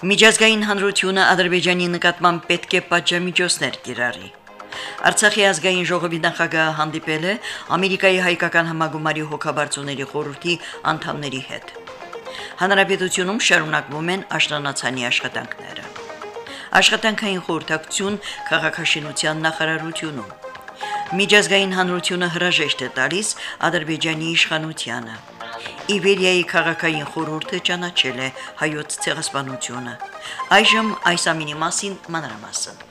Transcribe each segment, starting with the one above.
Միջազգային հանրությունը Ադրբեջանի նկատմամբ պետք է պատժամիջոցներ կիրառի։ Արցախի ազգային ժողովի նախագահը հանդիպել է Ամերիկայի հայկական համագումարի հոգաբարձուների խորհրդի անդամների հետ։ Հանրապետությունում շարունակվում են աշտանացանի աշխատանքները։ Աշխատանքային խորհրդակցություն քաղաքաշինության նախարարությունում։ Միջազգային հանրությունը հրաժեշտ է տալիս Ադրբեջանի իշխանությանը։ Իբերիայի քաղաքային խորհուրդը ճանաչել է հայոց ցեղասպանությունը։ Այժմ այս ամինի մասին մանրամասն։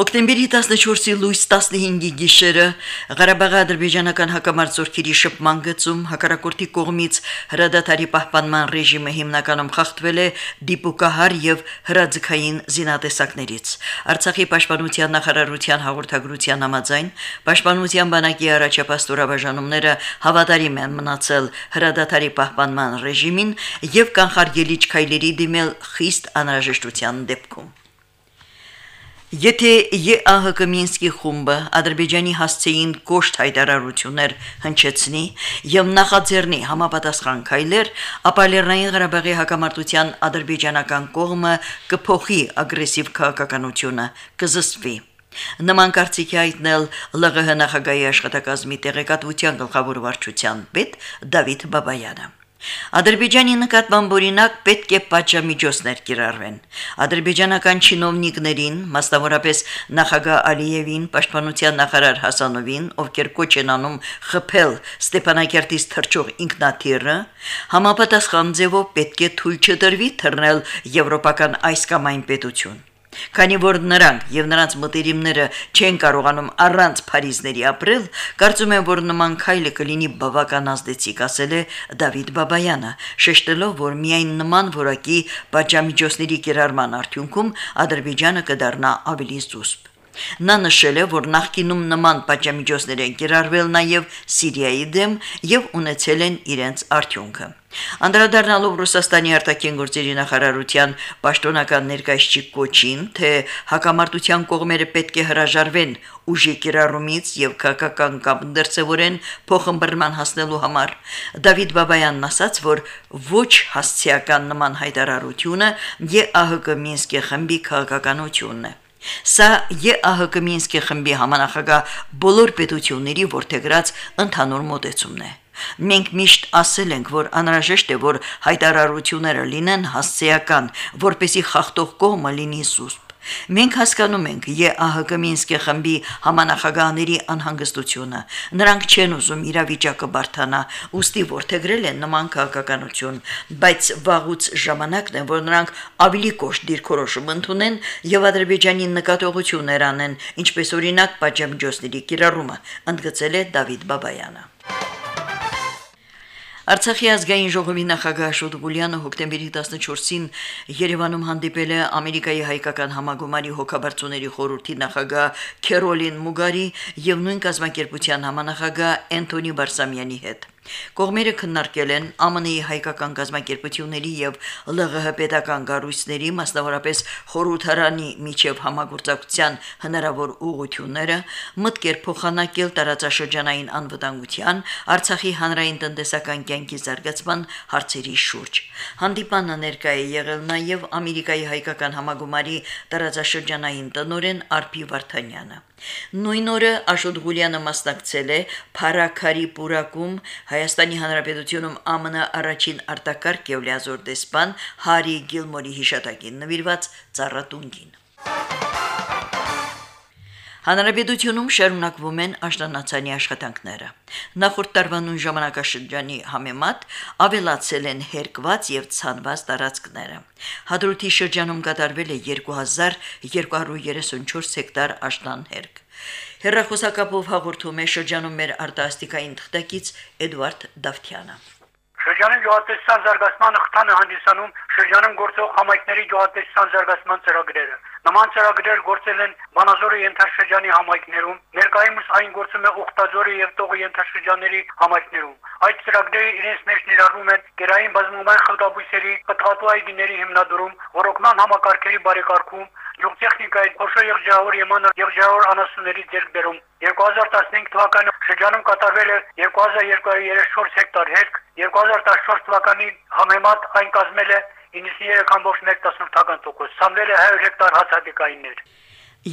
Հոկտեմբերի 14-ի լույս 15-ի գիշերը Ղարաբաղի ադրբեջանական հակամարտությունների շփման գծում հակարակորթի կողմից հրադադարի պահպանման ռեժիմը հիմնականում խախտվել է դիպուկահար եւ հրաձգային զինատեսակներից։ Արցախի պաշտպանության նախարարության հաղորդագրության համաձայն պաշտպանության բանակի առաջապատстоրաբաժանումները հավատարիմ են մնացել հրադադարի պահպանման ռեժիմին եւ կանխարգելիչ քայլերի դիմել խիստ անհրաժեշտության դեպքում։ Եթե ԵԱՀԿ Մինսկի խումբը Ադրբեջանի հասցեին կոշտ հայտարարություններ հնչեցնի եւ նախաձեռնի համապատասխան քայլեր, ապա Լեռնային Ղարաբաղի հակամարտության ադրբեջանական կողմը կփոխի ագրեսիվ քաղաքականությունը, կզսվի։ Նման կարծիքի հայտնել ԼՂՀ նախագահի աշխատակազմի տեղեկատվության գլխավոր վարչության պետ Դավիթ Բաբայանը։ Ադրբեջանի նկատմամբ օրինակ պետք է պատժամիջոցներ կիրառվեն։ Ադրբեջանական чиновниկներին, մասնավորապես նախագահ Ալիևին, պաշտպանության նախարար Հասանովին, ովքեր կոչ են անում խփել Ստեփանակերտից թրջող ինքնաթիռը, համապատասխան ձևով պետք է թույլ չդրվի թռնել եվրոպական այս կամ այն պետություն։ Քանի որ նրանք եւ նրանց մտերիմները չեն կարողանում առանց Փարիզների ապրել, կարծում եմ, որ նման քայլը կլինի բավական ազդեցիկ, ասել է Դավիթ Բաբայանը, շեշտելով, որ միայն նման որակի պատժամիջոցների կիրառման արդյունքում Ադրբեջանը կդառնա ավելի զուսպ։ Նա նշել է, որ նախկինում նման պատժամիջոցներ են կիրառվել նաև Սիրիայի դեմ եւ ունեցել են իրենց արդյունքը։ Անդրադառնալով Ռուսաստանի արտաքին գործերի նախարարության պաշտոնական ներկայացի կոչին, թե հակամարտության կողմերը պետք է հրաժարվեն ուժի կիրառումից եւ քաղաքական կամ դերձևորեն փոխմբռնման հասնելու համար, Դավիթ Բաբայանն ասաց, որ ոչ հասցեական նման հայտարարությունը ԵԱՀԿ Մինսկի խմբի քաղաքականությունն է։ Սա ԵԱՀԿ Մինսկի խմբի համանախագահ բոլոր պետությունների որթեգրած ընդհանուր մոտեցումն է։ Մենք միշտ ասել ենք, որ անհրաժեշտ է, որ հայտարարությունները լինեն հասցեական, որպեսի խախտող կողմը լինի սուսպ։ Մենք հասկանում ենք ԵԱՀԿ Մինսկի խմբի համանախագահների անհանգստությունը։ Նրանք չեն ուզում իրավիճակը բարթանա, ուստի որթեգրել են նման քաղաքականություն, բայց վաղուց ժամանակն է, որ նրանք ավելի կոշտ դիրքորոշում ընդունեն եւ Ադրբեջանի նկատողություններ անեն, ինչպես օրինակ պատժամիջոցների կիրառումը, ընդգծել է Դավիթ Բաբայանը։ Արցախի ազգային ժողովի նախագահ Աշոտ Գուլյանը հոկտեմբերի 14-ին Երևանում հանդիպել է Ամերիկայի հայկական համագումարի հոգաբարձուների խորհրդի նախագահ Քերոլին Մուգարի եւ նույն կազմակերպության համանախագահ Էնթոնի Բարսամյանի հետ։ Կողմերը քննարկել են ԱՄՆ-ի հայկական գազམ་ակերպությունների եւ ԼՂՀ պետական կառույցների, մասնավորապես խորհրդարանի միջև համագործակցության հնարավոր ուղղությունները, մտքեր փոխանակել տարածաշրջանային անվտանգության, Արցախի հանրային տնտեսական կյանքի զարգացման հարցերի շուրջ։ Հանդիպանը ներկայ է եղել նաեւ Ամերիկայի հայկական համագումարի տարածաշրջանային տնօրեն Արփի Վարդանյանը։ Նույն օրը Աշոտ Գուլյանը մասնակցել է Փարաքարի պուրակում Հայաստանի Հանրապետությունում ԱՄՆ առաջին արտակարգ եւ լիազոր դեսպան Հարի Գիլմորի հիշատակին նվիրված ծառատունգին։ Հանրապետությունում շարունակվում են աշտանացանի աշխատանքները։ Նախորդ տարվա նույն ժամանակաշրջանի համեմատ ավելացել են հերկված եւ ցանված տարածքները։ Հադրութի շրջանում կատարվել է 2234 հեկտար աշտան հերկ։ Հերրախոսակապով հաղորդում է շրջանում մեր արտասթիկային թղթակից Էդվարդ Դավթյանը։ Շրջանում գյուղատնտեսության զարգացման խթանը հանդիսանում շրջանում գործող համայնքների գյուղատնտեսության զարգացման ծրագրերը։ Նման ծրագրեր գործել են Վանաձորի ենթաշրջանի համայնքներում, ներկայումս այն գործում է Ուխտաձորի եւ Տողի ենթաշրջանների համայնքներում։ Այդ ծրագրերը իրենց մեջ ներառում են գերային բազմումային խոտաբույսերի, պտղատու այգիների հիմնադրում, ռոկման համակարգերի բարեկարգում, գյուղտեխնիկայի փոշո եղջահոր եմանը եղջահոր անասունների ձեռքբերում 2015 թվականի շրջանում կատարվել է 2234 հեկտար հերկ 2014 թվականի համեմատ այն կազմել է 93.1%, սամվել է 100 հեկտար հացադիկայիններ։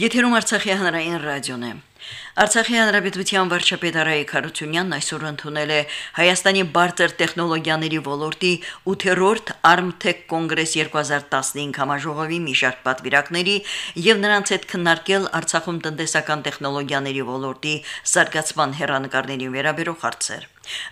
Եթերում Արցախի հանրային ռադիոն է։ Արցախի հանրապետության վարչապետ Արայիկ Խարությունյանն այսօր ընդունել է Հայաստանի բարձր տեխնոլոգիաների ոլորտի 8-րդ Armtech Congress 2015 համաժողովի մի շարք պատվիրակների եւ նրանց հետ քննարկել Արցախում տնտեսական տեխնոլոգիաների ոլորտի զարգացման հերանեկարների վերաբերող հարցեր։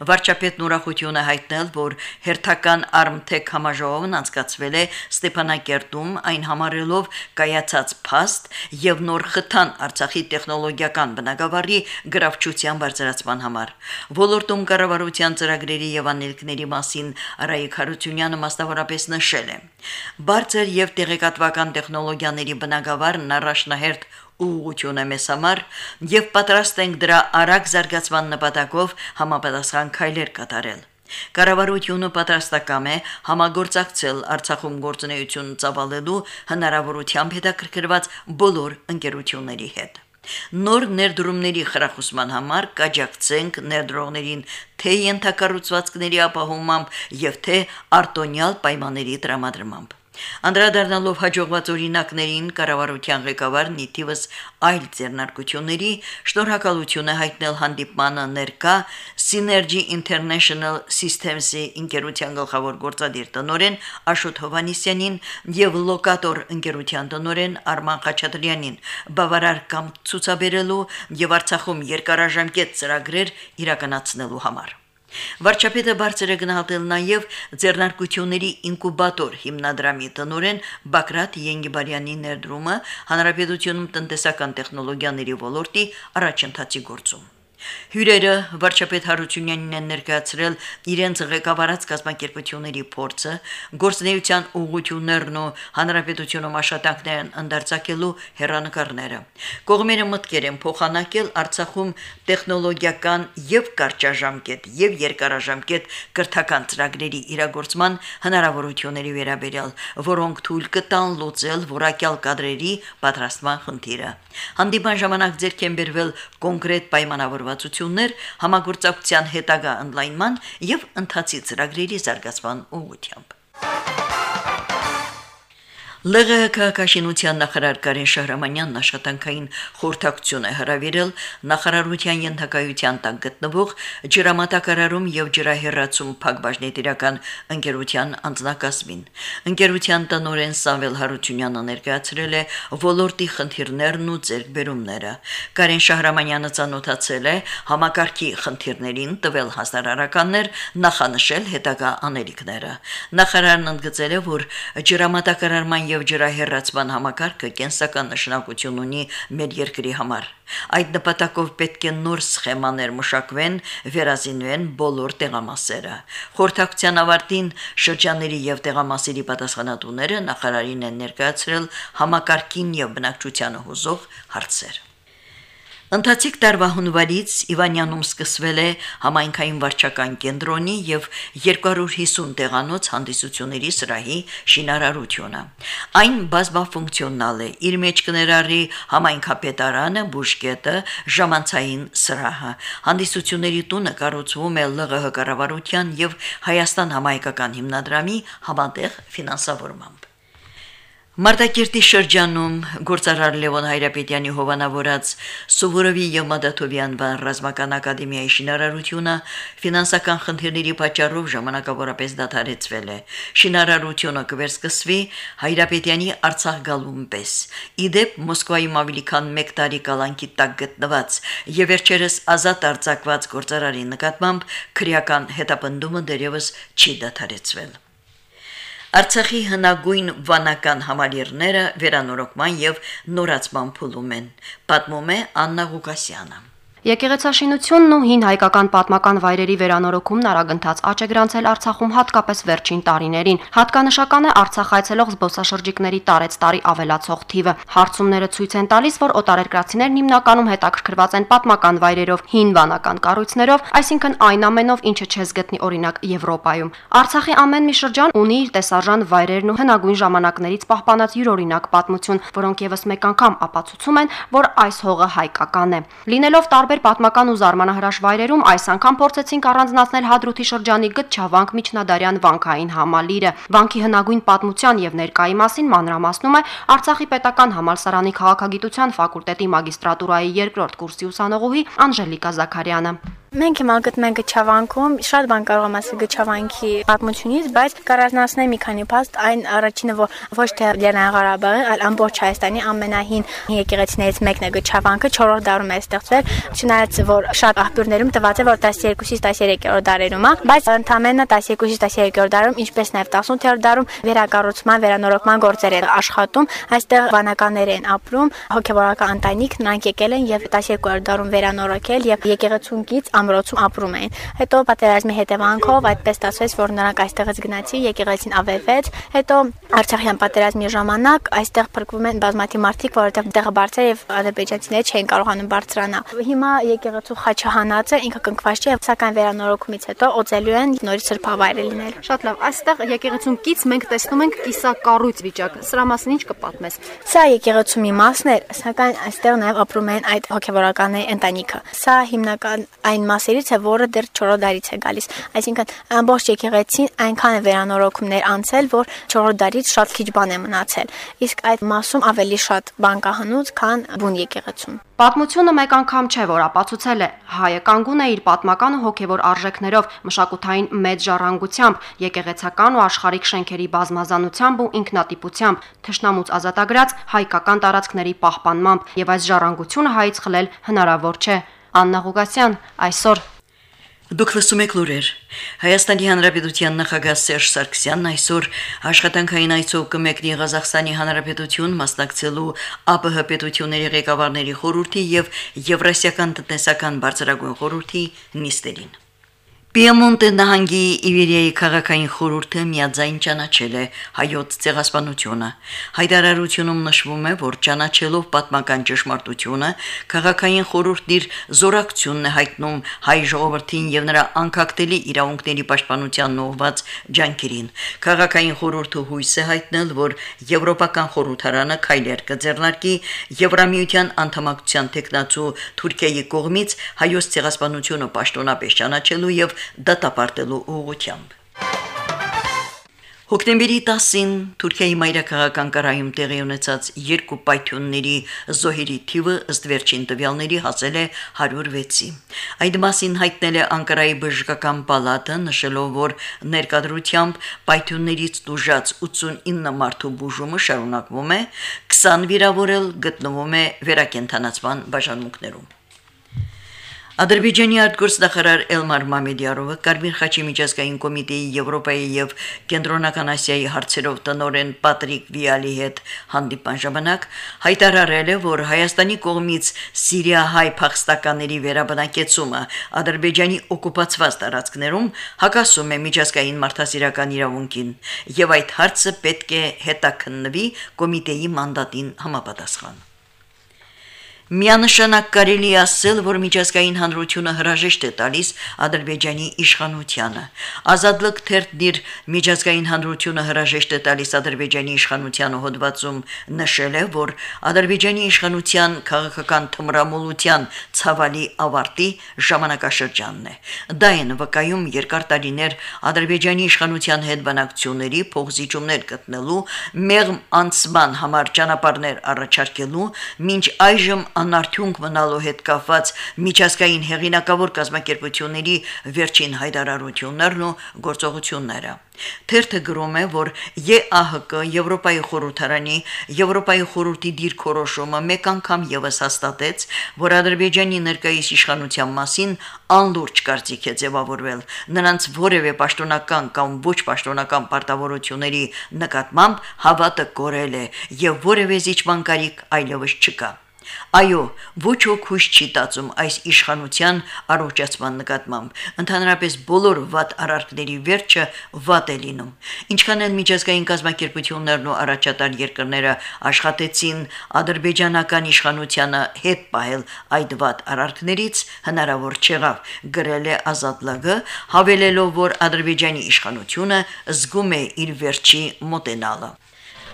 Վարչապետն ուրախություն է հայտնել, որ հերթական Armtech համաժողովն անցկացվել է Ստեփանակերտում, այն համարելով կայացած փաստ եւ նոր խթան Արցախի տեխնոլոգիական պետական բնակավարի գրավչության բարձրացման համար։ Ոլորտում կառավարության ծրագրերի եւ անելիքների մասին Արայիկ Հարությունյանը մասնավորապես նշել է. Բարձր եւ տեղեկատվական տեխնոլոգիաների բնակավարն առաջնահերթ ուղղություն է մեզ համար եւ պատրաստ ենք դրա արագ զարգացման նպատակով համապատասխան քայլեր կատարել։ Կառավարությունը պատրաստակամ է համագործակցել Արցախում գործունեություն ծավալելու հնարավորությամբ հետաքրքրված բոլոր ընկերությունների հետ։ Նոր ներդրումների խրախուսման համար կաջակցենք ներդրողներին թե ենթակառուցվածքների ապահովմամբ եւ թե արտոնյալ պայմանների տրամադրմամբ։ Անդրադառնալով հաջողված օրինակներին կառավարության ղեկավարն իթիվս այլ ձեռնարկությունների շնորհակալություն է հայտնել հանդիպմանը ներկա Synergy International Systems-ի ընկերության գլխավոր գործադիր տնօրեն Աշոտ Հովանիսյանին եւ Լոկատոր ընկերության տնօրեն Արման Խաչատրյանին բավարար կամ ցուցաբերելու եւ Արցախում երկարաժամկետ ծրագրեր իրականացնելու համար։ Վարչապետը բարձր է գնահատել նաև ձեռնարկությունների ինկուբատոր հիմնադրամի տնօրեն Բակրատ Յենգիբարյանի ներդրումը հանրապետությունում տնտեսական տեխնոլոգիաների ոլորտի առաջընթացի գործում։ Հյուրերը վարչապետ Հարությունյանին են ներկայացրել իրենց ղեկավարած կազմակերպությունների փորձը, գործնեության ուղղություններն ու հանրապետությունում աշխատանքներն ընդարձակելու հերանեկարները։ Կողմերը մտկեր են փոխանակել Արցախում տեխնոլոգիական եւ կարճաժամկետ եւ երկարաժամկետ կրթական ծրագրերի իրագործման հնարավորությունների վերաբերյալ, որոնք թույլ կտան լուծել որակյալ կadrերի պատրաստման խնդիրը։ Հանդիպան ժամանակ ձեռք են բերվել կոնկրետ պայմանավորված հարցություններ համագործակցության հետագա ընդլայնման եւ ընթացի ծրագրերի զարգացման ուղղությամբ։ ԼՂՀ քաղաքաշինության նախարար Կարեն Շահրամանյանն աշխատանքային խորհրդակցություն է հրավիրել նախարարության ենթակայության տակ գտնվող ջրամատակարարում եւ ջրահեռացում փակbaşնետիրական ընկերության անձնակազմին։ Ընկերության տնօրեն Սամվել Հարությունյանը ներկայացրել է ոլորտի խնդիրներն ու ձեռքբերումները։ Կարեն Շահրամանյանը ցանոթացել է համակարգի խնդիրներին, տվել հասարարականներ, նախանշել հետագա անելիքները։ Նախարարն ընդգծել է, որ ջրամատակարարման եւ ջրահեռացման համակարգը կենսական նշանակություն ունի մեր երկրի համար։ Այդ նպատակով պետք է նոր սխեմաներ մշակվեն, վերազինվեն բոլոր տեղամասերը։ Խորհրդակցության ավարտին շրջանների եւ տեղամասերի պատասխանատուները նախարարին են ներկայացրել համակարգին եւ բնակչությանը հուզող հարցեր։ Ընթացիկ տարվա հունվարից Իվանյանում սկսվել է համայնքային վարչական կենտրոնի եւ 250 տեղանոց հանդիսությունների սրահի շինարարությունը։ Այն բազմաֆունկցիոնալ է։ Իր մեջ կներառի համայնքապետարանը, բուժկետը, ժամանցային սրահը։ Հանդիսությունների տունը կառուցվում է ԼՂՀ կառավարության եւ Հայաստան համայնքական հիմնադրամի համատեղ ֆինանսավորմամբ։ Մարտակերտի շրջանում գործարար Լևոն Հայրապետյանի հովանավորած Սովորովի եւ Մադաթովյան վան ռազմական ակադեմիայի շինարարությունը ֆինանսական խնդիրների պատճառով ժամանակավորապես դադարեցվել է։ Շինարարությունը կվերսկսվի Հայրապետյանի Արցախ գալուն պես։ Իդեպ Մոսկվայում ավելի քան 1 տարի կալանքի տակ գտնված եւ վերջերս ազատ արձակված գործարարի նկատմամբ քրեական հետապնդումը դերևս չի դադարեցվել։ Արցախի հնագույն վանական համալիրները վերանորոգման եւ նորացման փուլում են, պատմում է Աննա Ղուկասյանը։ Եկեղեցաշինությունն ու հին հայկական պատմական վայրերի վերանորոգումն արագընթաց աճ է գրանցել Արցախում հատկապես վերջին տարիներին։ Հատկանշական է Արցախ այցելող զբոսաշրջիկների տարեց տարի ավելացող թիվը։ Հարցումները ցույց են տալիս, որ օտարերկրացիներն հիմնականում հետաքրքրված են պատմական վայրերով, հին վանական կառույցներով, այսինքն այն ամենով, ինչը չես գտնի օրինակ Եվրոպայում։ Արցախի ամեն մի շրջան ունի իր տեսարժան վայրերն ու հնագույն ժամանակներից պահպանած յուրօրինակ պատմություն, որոնք եւս մեկ անգամ ապացուցում են, որ այս հողը հայկական է։ Լինելով տարբեր տարբեր պատմական ու զարմանահրաշ վայրերում այս անգամ փորձեցինք առանձնացնել Հադրութի շրջանի Գտչավանք միջնադարյան վանքային համալիրը։ Վանքի հնագույն պատմության եւ ներկայի մասին մանրամասնում է Արցախի պետական համալսարանի քաղաքագիտության ֆակուլտետի մագիստրատուրայի երկրորդ կուրսի ուսանողուհի Անժելիկա Զաքարյանը։ Մենք հիմա գտնենք Գչավանքում, շատ բան կարող եմ ասել Գչավանքի պատմությունից, բայց կառանձնացնեմ մի քանի փաստ, այն առաջինը, որ ոչ թե Լեռնային Ղարաբաղի, այլ ամբողջ Հայաստանի ամենահին եկեղեցիներից մեկն է Գչավանքը, 4-րդ դարում է ստեղծվել, չնայած որ շատ աղբյուրներում տված է, որ 12-ից 13-րդ դարերում է, բայց ընդամենը 12-ից 13-րդ դարում, ինչպես նաև 18-րդ դարում վերակառուցման, վերանորոգման գործեր են աշխատում, այստեղ վանականներ են ապրում, հոգեվորական ընտանիք, նրանք եկել են եւ 12-րդ դարում վերանորոգել եւ եկեղեցունքից ամրոցում ապրում էին։ Հետո պատերազմի հետևանքով այդպես ստացվեց, որ նրանք այստեղից գնացին, եկեղեցին ավերվեց։ Հետո Արցախյան պատերազմի ժամանակ այստեղ փրկվում են բազմաթիվ մարդիկ, որովհետև տեղը բարձր եւ ադրբեջանցիները չէին կարողանում բարձրանալ։ Հիմա եկեղեցու խաչը հանած է, ինքը կնքված չէ, սակայն վերանորոգումից հետո օծելու են նորից սրբավայր լինել։ Շատ լավ։ Այստեղ եկեղեցուն կից մենք տեսնում ենք կիսակառույց վիճակ։ Սրա մասին ինչ կպատմես։ Սա եկեղեցու մի մասն է, սակայն այստեղ նաև ապրում են այդ հոգեվորականների ընտանիքը։ Սա հիմնական այն մասերից է, որը դեռ 4 դարից է գալիս։ Այսինքն ամբողջ եկեղեցին այնքան է վերանորոգումներ անցել, որ 4 դարից շատ քիչ բան է մնացել։ Իսկ այդ մասում ավելի շատ բան կա հնուց, քան բուն եկեղեցում։ Պատմությունը մեկ անգամ չէ, որ ապացուցել է. Հայը կանգուն է իր պատմական ու հոգևոր արժեքներով, մշակութային մեծ ժառանգությամբ, եկեղեցական ու աշխարհիկ շենքերի բազմազանությամբ ու ինքնատիպությամբ, թշնամուց ազատագրած հայկական տարածքների պահպանմամբ, եւ այս ժառանգությունը հայից խլել հնարավոր չէ։ Աննա Ղուկասյան այսօր Դուք լսում եք լուրեր։ Հայաստանի Հանրապետության նախագահ Սերժ Սարգսյանն այսօր աշխատանքային այցով կմեկնի Ղազախստանի Հանրապետություն մասնակցելու ԱՊՀ պետությունների ղեկավարների խորհրդի եւ Եվրասիական տնտեսական բարձրագույն խորհրդի նիստերին։ Պիեմոնտե նահանգի Իվերիայի քաղաքային խորհուրդը միաձայն ճանաչել է հայոց ցեղասպանությունը։ Հայտարարությունում նշվում է, որ ճանաչելով պատմական ճշմարտությունը, քաղաքային խորհուրդն իր զորակցությունն է հայտնում հայ ժողովրդին եւ նրա անկախտելի իրավունքների պաշտպանությանն ուղղված ջանքերին։ Քաղաքային խորհուրդը հույս է հայտնել, որ Եվրոպական խորհրդարանը քայլեր կձեռնարկի Եվրամիության անդամակցության տեխնացու Թուրքիայի կողմից հայոց ցեղասպանությունը պաշտոնապես ճանաչելու եւ դատապարտելու ուղղությամբ։ Հոկտեմբերի 10-ին Թուրքիայի մայրաքաղաք Անկարայում տեղի ունեցած երկու պայթյունների զոհերի թիվը ըստ վերջին տվյալների հասել է 106-ի։ Այդ մասին հայտնել է Անկարայի բժշկական պալատը, նշելով, որ ներկայությամբ պայթյուններից դժուժած 89 մարդու բուժումը շարունակվում է, 20 վիրավորել գտնվում է վերակենդանացման բաժանմունքներում։ Ադրբեջանի արտգործնախարար Էլմար Մամեդյարովը Կարմիր խաչի միջազգային կոմիտեի Եվրոպայի եւ Կենտրոնական Ասիայի հարցերով տնօրեն Պատրիկ Վիալի հետ հանդիպան ժամանակ հայտարարել է, որ Հայաստանի կողմից Սիրիա-հայ փախստականների վերաբնակեցումը Ադրբեջանի օկուպացված տարածքներում հակասում է միջազգային մարդասիրական իրավունքին եւ այդ հարցը պետք է հետաքննվի կոմիտեի մանդատին համապատասխան։ Միանշանակ կարելի ասել, որ միջազգային հանրությունը հրաժեշտ է տալիս Ադրբեջանի իշխանությանը։ Ազատլıq թերթնիր միջազգային հանրությունը հրաժեշտ է տալիս Ադրբեջանի իշխանությանը հոդվածում նշել է, որ Ադրբեջանի իշխանության քաղաքական թմրամոլության ցավալի ավարտի ժամանակաշրջանն է։ Դա են վկայում երկար տարիներ Ադրբեջանի իշխանության հետ բանակցությունների փողզիջումներ գտնելու, մեղմ անցման համար ճանապարհներ առաջարկելու, մինչ այժմ անարդյունք մնալու հետ կապված միջազգային հեղինակավոր կազմակերպությունների վերջին հայտարարություններն ու գործողությունները։ Թերթը գրում է, որ ԵԱՀԿ Եվրոպայի խորհրդարանի Եվրոպայի խորհրդի դիրքորոշումը մեկ անգամ եւս հաստատեց, որ Ադրբեջանի ներկայիս իշխանության մասին անլուրջ կարծիք է ձևավորվել նրանց որևէ պաշտոնական կամ ոչ պաշտոնական պարտավորությունների նկատմամբ հավատը կորել է եւ որևէ զիջման կարիք այլևս չկա։ Այո, ոչ ոք հույս չի տածում այս իշխանության առողջացման նկատմամբ։ Ընդհանրապես բոլոր վատ արարքների վերջը վատ է լինում։ Ինչքան էլ միջազգային կազմակերպություններն ու առաջատար երկրները աշխատեցին ադրբեջանական իշխանությանը հետ պահել այդ վատ արարքներից, հնարավոր չեղավ, գրել է Ազատ ԼԳ, հավելելով, որ Ադրբեջանի իշխանությունը զգում է իր վերջի մոտենալը։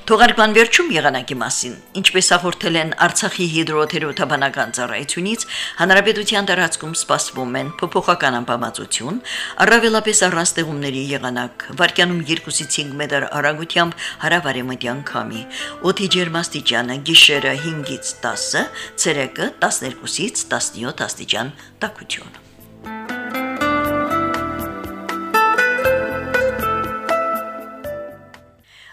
Թողարկման վերջում եղանակի մասին, ինչպես հաղորդել են Արցախի հիդրոթերապևտաբանական ծառայությունից, հանրապետության տարածքում սպասվում են փոփոխական ամպամածություն, առավելապես առանց տեղումների եղանակ, վարկյանում 2-ից 5 մետր արագությամբ հարավարեմտյան քամի, օդի ջերմաստիճանը գիշերը 5-ից 10, ցերեկը 12-ից 17 աստիճան տաքություն։